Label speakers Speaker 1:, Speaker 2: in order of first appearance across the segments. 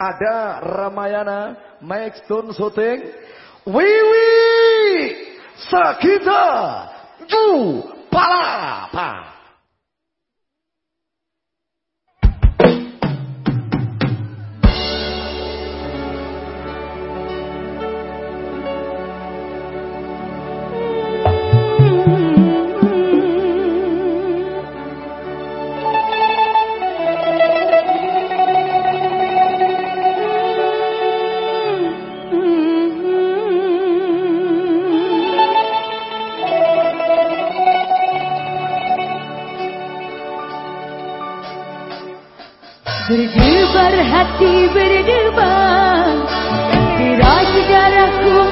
Speaker 1: Ada Ramayana, Mike Stone Shooting, Wiwi Sakita Ju Palapa.
Speaker 2: Berdebar hati berdebar Deras darahku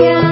Speaker 2: 家。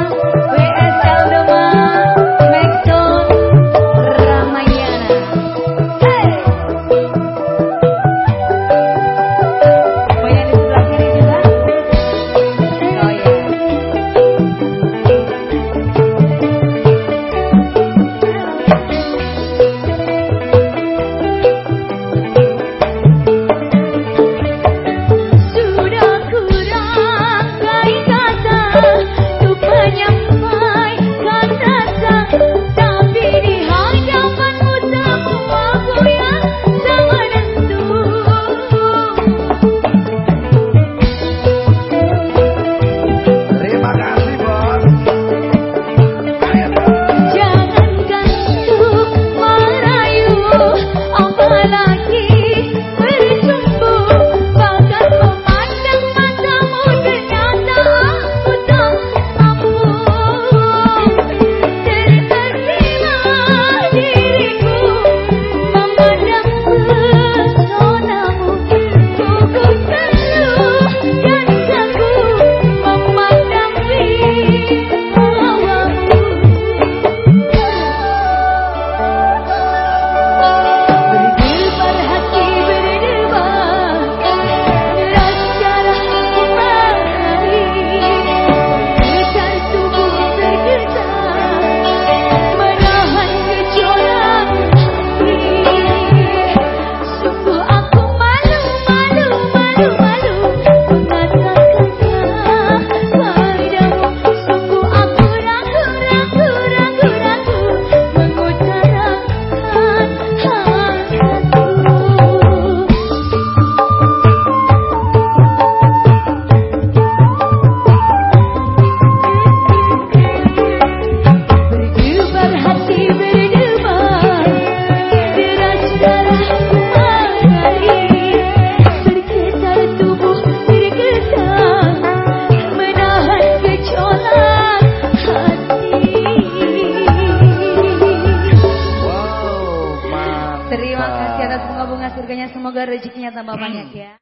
Speaker 3: Semoga rezekinya tambah banyak ya.